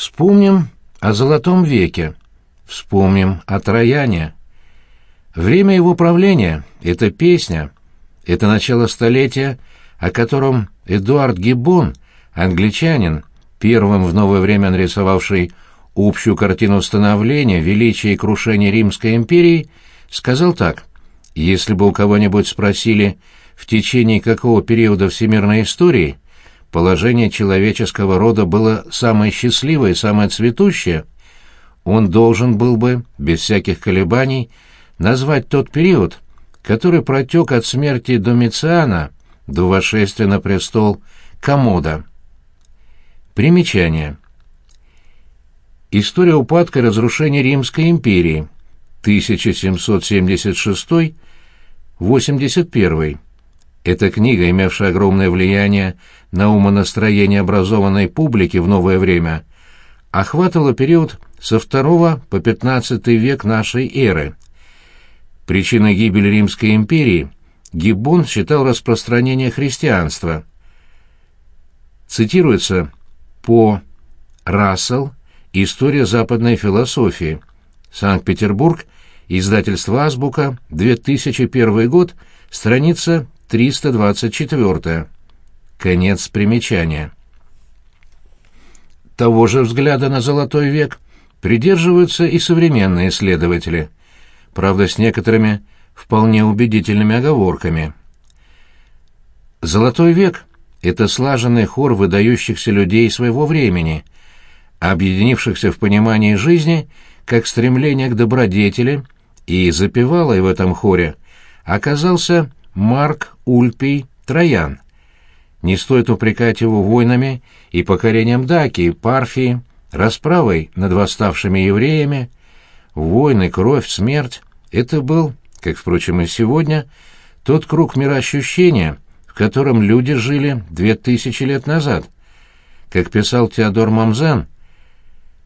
Вспомним о Золотом веке, вспомним о Трояне. Время его правления — это песня, это начало столетия, о котором Эдуард Гиббон, англичанин, первым в новое время нарисовавший общую картину становления, величия и крушения Римской империи, сказал так. Если бы у кого-нибудь спросили, в течение какого периода всемирной истории положение человеческого рода было самое счастливое и самое цветущее, он должен был бы, без всяких колебаний, назвать тот период, который протек от смерти Домициана до восшествия на престол Комода. Примечание. История упадка и разрушения Римской империи. 1776-81. Эта книга, имевшая огромное влияние на умонастроение образованной публики в новое время, охватывала период со II по XV век нашей эры. Причиной гибели Римской империи Гиббон считал распространение христианства. Цитируется по Рассел История западной философии. Санкт-Петербург. Издательство «Азбука», 2001 год, страница 324. Конец примечания. Того же взгляда на Золотой век придерживаются и современные исследователи, правда, с некоторыми вполне убедительными оговорками. Золотой век — это слаженный хор выдающихся людей своего времени — объединившихся в понимании жизни как стремление к добродетели, и запевалой в этом хоре оказался Марк Ульпий Троян. Не стоит упрекать его войнами и покорением Дакии, Парфии, расправой над восставшими евреями. Войны, кровь, смерть — это был, как, впрочем, и сегодня, тот круг мироощущения, в котором люди жили две тысячи лет назад. Как писал Теодор Мамзен,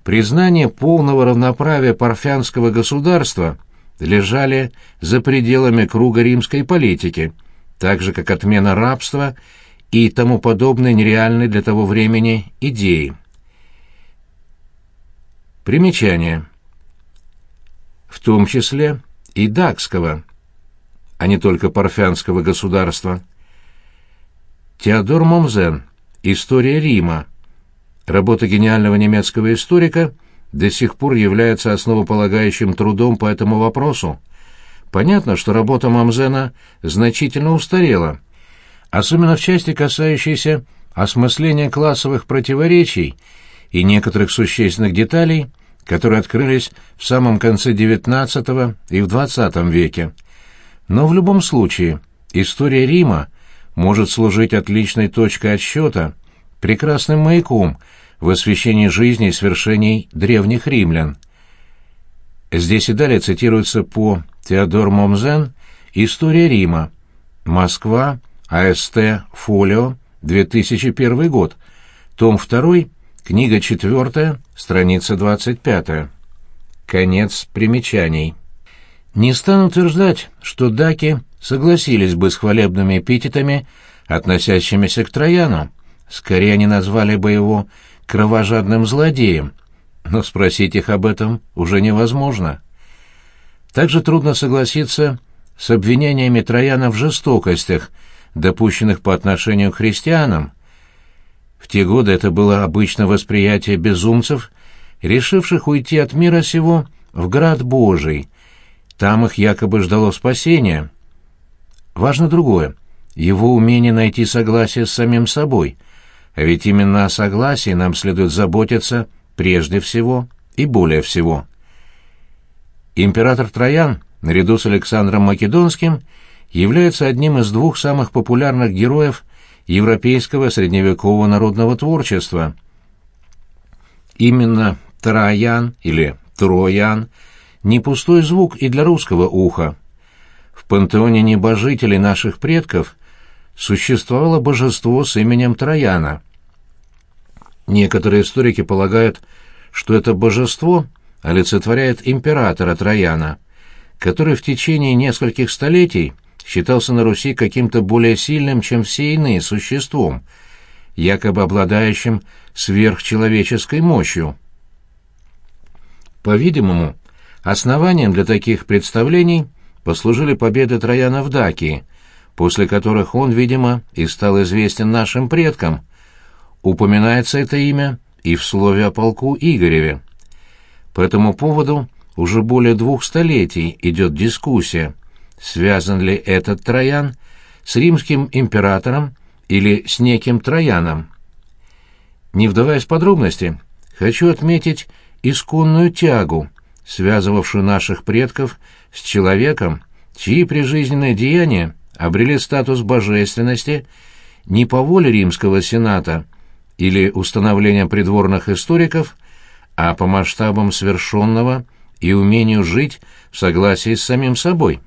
признание полного равноправия парфянского государства лежали за пределами круга римской политики, так же как отмена рабства и тому подобные нереальные для того времени идеи. Примечание. В том числе и дакского, а не только парфянского государства. Теодор Момзен. История Рима. Работа гениального немецкого историка до сих пор является основополагающим трудом по этому вопросу. Понятно, что работа Мамзена значительно устарела, особенно в части, касающейся осмысления классовых противоречий и некоторых существенных деталей, которые открылись в самом конце XIX и в XX веке. Но в любом случае история Рима может служить отличной точкой отсчета – прекрасным маяком в освещении жизни и свершений древних римлян. Здесь и далее цитируется по Теодор Момзен «История Рима», Москва, АСТ, Фолио, 2001 год, том 2, книга 4, страница 25. Конец примечаний. Не стану утверждать, что даки согласились бы с хвалебными эпитетами, относящимися к Трояну, Скорее они назвали бы его кровожадным злодеем, но спросить их об этом уже невозможно. Также трудно согласиться с обвинениями Трояна в жестокостях, допущенных по отношению к христианам. В те годы это было обычно восприятие безумцев, решивших уйти от мира сего в град Божий. Там их якобы ждало спасение. Важно другое — его умение найти согласие с самим собой — а ведь именно о согласии нам следует заботиться прежде всего и более всего. Император Троян, наряду с Александром Македонским, является одним из двух самых популярных героев европейского средневекового народного творчества. Именно Троян или Троян не пустой звук и для русского уха. В пантеоне небожителей наших предков существовало божество с именем Трояна. Некоторые историки полагают, что это божество олицетворяет императора Трояна, который в течение нескольких столетий считался на Руси каким-то более сильным, чем все иные, существом, якобы обладающим сверхчеловеческой мощью. По-видимому, основанием для таких представлений послужили победы Трояна в Дакии, после которых он, видимо, и стал известен нашим предкам. Упоминается это имя и в слове о полку Игореве. По этому поводу уже более двух столетий идет дискуссия, связан ли этот Троян с римским императором или с неким Трояном. Не вдаваясь в подробности, хочу отметить исконную тягу, связывавшую наших предков с человеком, чьи прижизненные деяния обрели статус божественности не по воле римского сената или установления придворных историков, а по масштабам свершенного и умению жить в согласии с самим собой.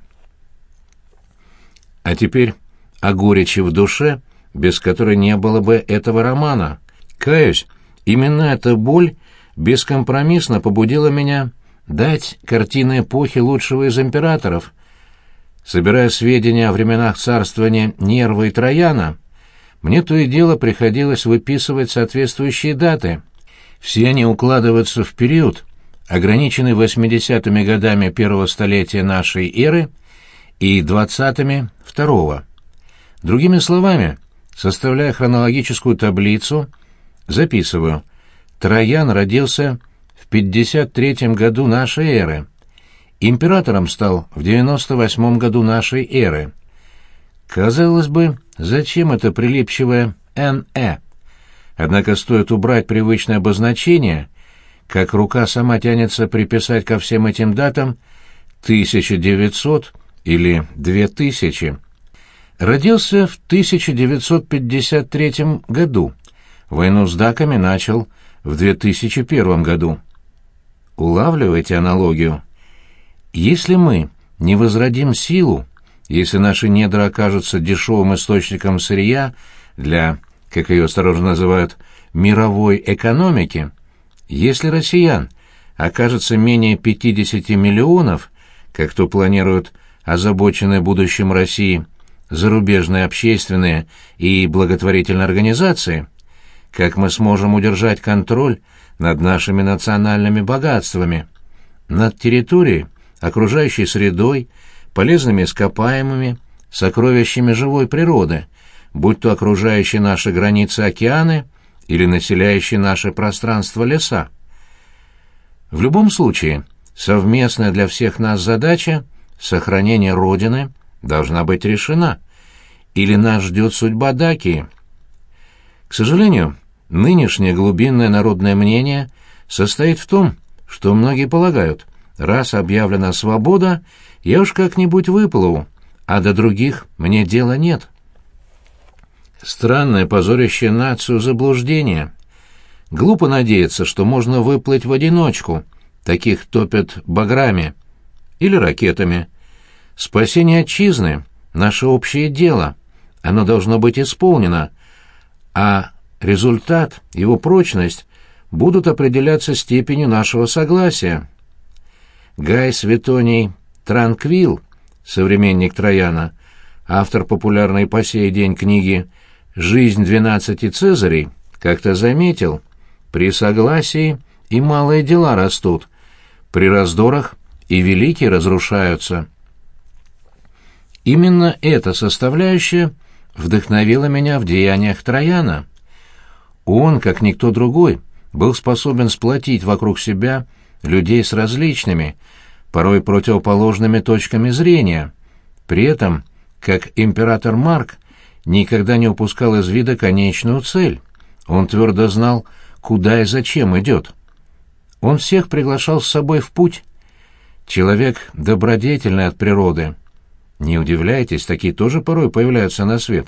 А теперь о горечи в душе, без которой не было бы этого романа. Каюсь, именно эта боль бескомпромиссно побудила меня дать картины эпохи лучшего из императоров. Собирая сведения о временах царствования Нерва и Трояна, мне то и дело приходилось выписывать соответствующие даты. Все они укладываются в период, ограниченный 80-ми годами первого столетия нашей эры и 20-ми второго. Другими словами, составляя хронологическую таблицу, записываю. Троян родился в 53 году нашей эры. Императором стал в 98 году нашей эры. Казалось бы, зачем это прилипчивое «НЭ»? Однако стоит убрать привычное обозначение, как рука сама тянется приписать ко всем этим датам 1900 или 2000. Родился в 1953 году. Войну с даками начал в 2001 году. Улавливайте аналогию. Если мы не возродим силу, если наши недра окажутся дешевым источником сырья для, как ее осторожно называют, мировой экономики, если россиян окажется менее 50 миллионов, как то планируют озабоченные будущим России зарубежные общественные и благотворительные организации, как мы сможем удержать контроль над нашими национальными богатствами, над территорией, окружающей средой, полезными ископаемыми, сокровищами живой природы, будь то окружающие наши границы океаны или населяющие наше пространство леса. В любом случае, совместная для всех нас задача — сохранение Родины должна быть решена, или нас ждет судьба Дакии. К сожалению, нынешнее глубинное народное мнение состоит в том, что многие полагают, раз объявлена свобода, я уж как-нибудь выплыву, а до других мне дела нет. Странное позорище нацию заблуждение. Глупо надеяться, что можно выплыть в одиночку, таких топят баграми или ракетами. Спасение отчизны — наше общее дело, оно должно быть исполнено, а результат, его прочность будут определяться степенью нашего согласия. Гай Светоний Транквил, современник Трояна, автор популярной по сей день книги «Жизнь двенадцати Цезарей», как-то заметил, при согласии и малые дела растут, при раздорах и великие разрушаются. Именно эта составляющая вдохновила меня в деяниях Трояна. Он, как никто другой, был способен сплотить вокруг себя людей с различными, порой противоположными точками зрения. При этом, как император Марк, никогда не упускал из вида конечную цель. Он твердо знал, куда и зачем идет. Он всех приглашал с собой в путь. Человек добродетельный от природы. Не удивляйтесь, такие тоже порой появляются на свет.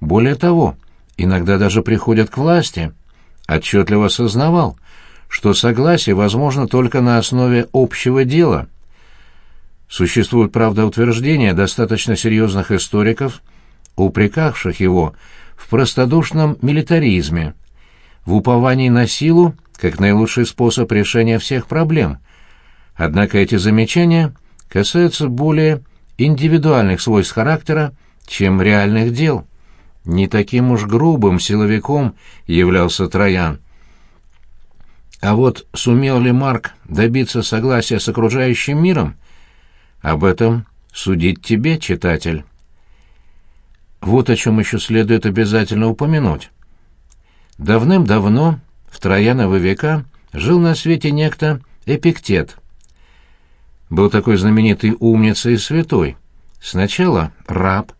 Более того, иногда даже приходят к власти. Отчетливо сознавал, что согласие возможно только на основе общего дела. Существуют, правда, утверждения достаточно серьезных историков, упрекавших его в простодушном милитаризме, в уповании на силу как наилучший способ решения всех проблем. Однако эти замечания касаются более индивидуальных свойств характера, чем реальных дел. Не таким уж грубым силовиком являлся Троян. А вот сумел ли Марк добиться согласия с окружающим миром? Об этом судить тебе, читатель. Вот о чем еще следует обязательно упомянуть. Давным-давно, в Трояновы века, жил на свете некто Эпиктет. Был такой знаменитый умница и святой. Сначала раб,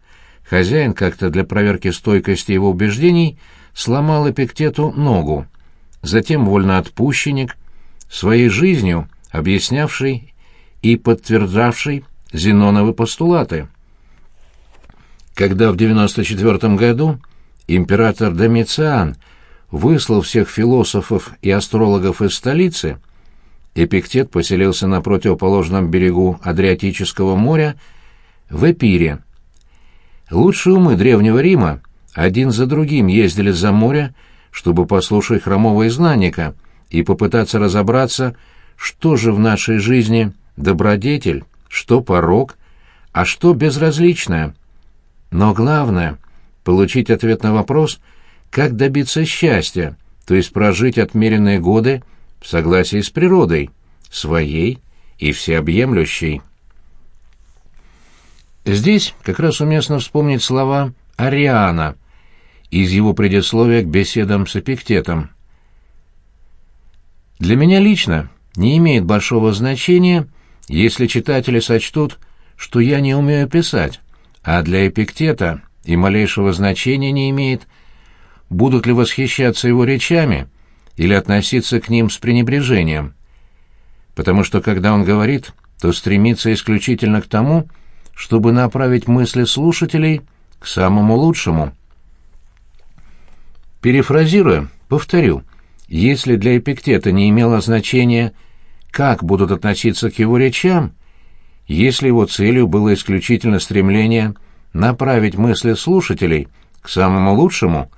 хозяин как-то для проверки стойкости его убеждений сломал Эпиктету ногу затем вольноотпущенник, своей жизнью объяснявший и подтверждавший Зеноновы постулаты. Когда в 94 году император Домициан выслал всех философов и астрологов из столицы, Эпиктет поселился на противоположном берегу Адриатического моря в Эпире. Лучшие умы Древнего Рима один за другим ездили за море, чтобы послушать хромого изгнанника и попытаться разобраться, что же в нашей жизни добродетель, что порог, а что безразличное. Но главное — получить ответ на вопрос, как добиться счастья, то есть прожить отмеренные годы в согласии с природой, своей и всеобъемлющей. Здесь как раз уместно вспомнить слова Ариана — из его предисловия к беседам с Эпиктетом. Для меня лично не имеет большого значения, если читатели сочтут, что я не умею писать, а для Эпиктета и малейшего значения не имеет, будут ли восхищаться его речами или относиться к ним с пренебрежением. Потому что когда он говорит, то стремится исключительно к тому, чтобы направить мысли слушателей к самому лучшему. Перефразируя, повторю, если для Эпиктета не имело значения, как будут относиться к его речам, если его целью было исключительно стремление направить мысли слушателей к самому лучшему,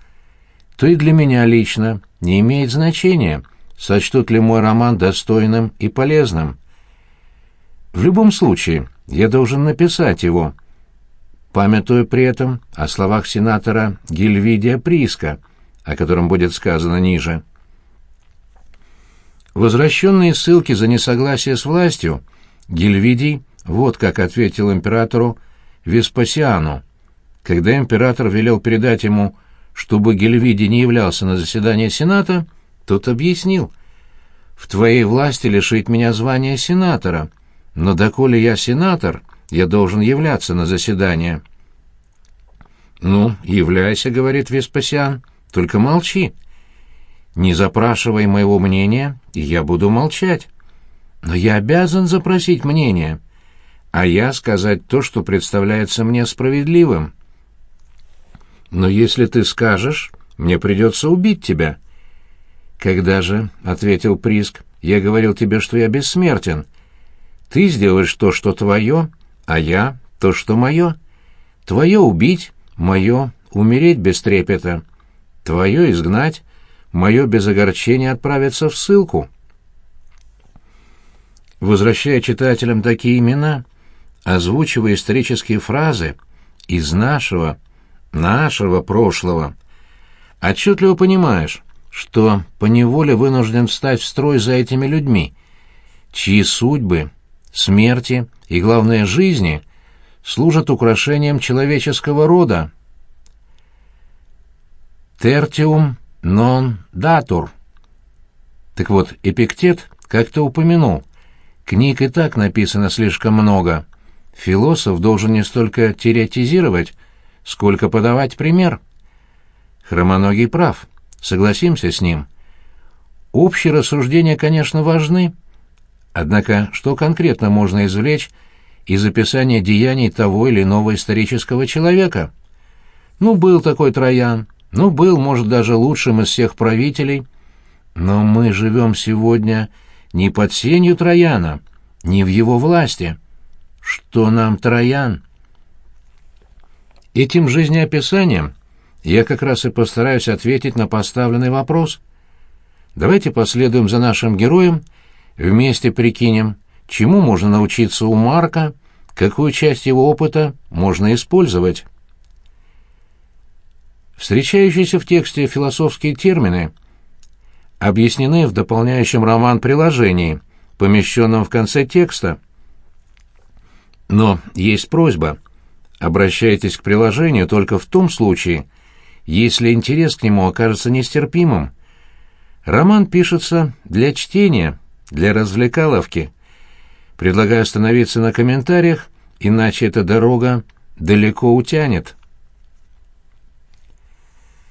то и для меня лично не имеет значения, сочтут ли мой роман достойным и полезным. В любом случае, я должен написать его, памятуя при этом о словах сенатора Гильвидия Приска — о котором будет сказано ниже. Возвращенные ссылки за несогласие с властью, Гильвидий вот как ответил императору Веспасиану. Когда император велел передать ему, чтобы Гильвидий не являлся на заседание Сената, тот объяснил, «В твоей власти лишить меня звания сенатора, но доколе я сенатор, я должен являться на заседание». «Ну, являйся», — говорит Веспасиан. Только молчи. Не запрашивай моего мнения, и я буду молчать. Но я обязан запросить мнение, а я сказать то, что представляется мне справедливым. Но если ты скажешь, мне придется убить тебя. Когда же, — ответил Приск, — я говорил тебе, что я бессмертен. Ты сделаешь то, что твое, а я — то, что мое. Твое убить, мое — умереть без трепета. Твое изгнать, мое без огорчения отправиться в ссылку. Возвращая читателям такие имена, озвучивая исторические фразы из нашего, нашего прошлого, отчетливо понимаешь, что поневоле вынужден встать в строй за этими людьми, чьи судьбы, смерти и, главное, жизни служат украшением человеческого рода терtium non datur. Так вот, Эпиктет как-то упомянул, книг и так написано слишком много. Философ должен не столько теоретизировать, сколько подавать пример. Хромоногий прав, согласимся с ним. Общие рассуждения, конечно, важны, однако что конкретно можно извлечь из описания деяний того или иного исторического человека? Ну, был такой Троян, ну, был, может, даже лучшим из всех правителей. Но мы живем сегодня не под сенью Трояна, не в его власти. Что нам Троян? Этим жизнеописанием я как раз и постараюсь ответить на поставленный вопрос. Давайте последуем за нашим героем, вместе прикинем, чему можно научиться у Марка, какую часть его опыта можно использовать. Встречающиеся в тексте философские термины объяснены в дополняющем роман приложении, помещенном в конце текста. Но есть просьба. Обращайтесь к приложению только в том случае, если интерес к нему окажется нестерпимым. Роман пишется для чтения, для развлекаловки. Предлагаю остановиться на комментариях, иначе эта дорога далеко утянет.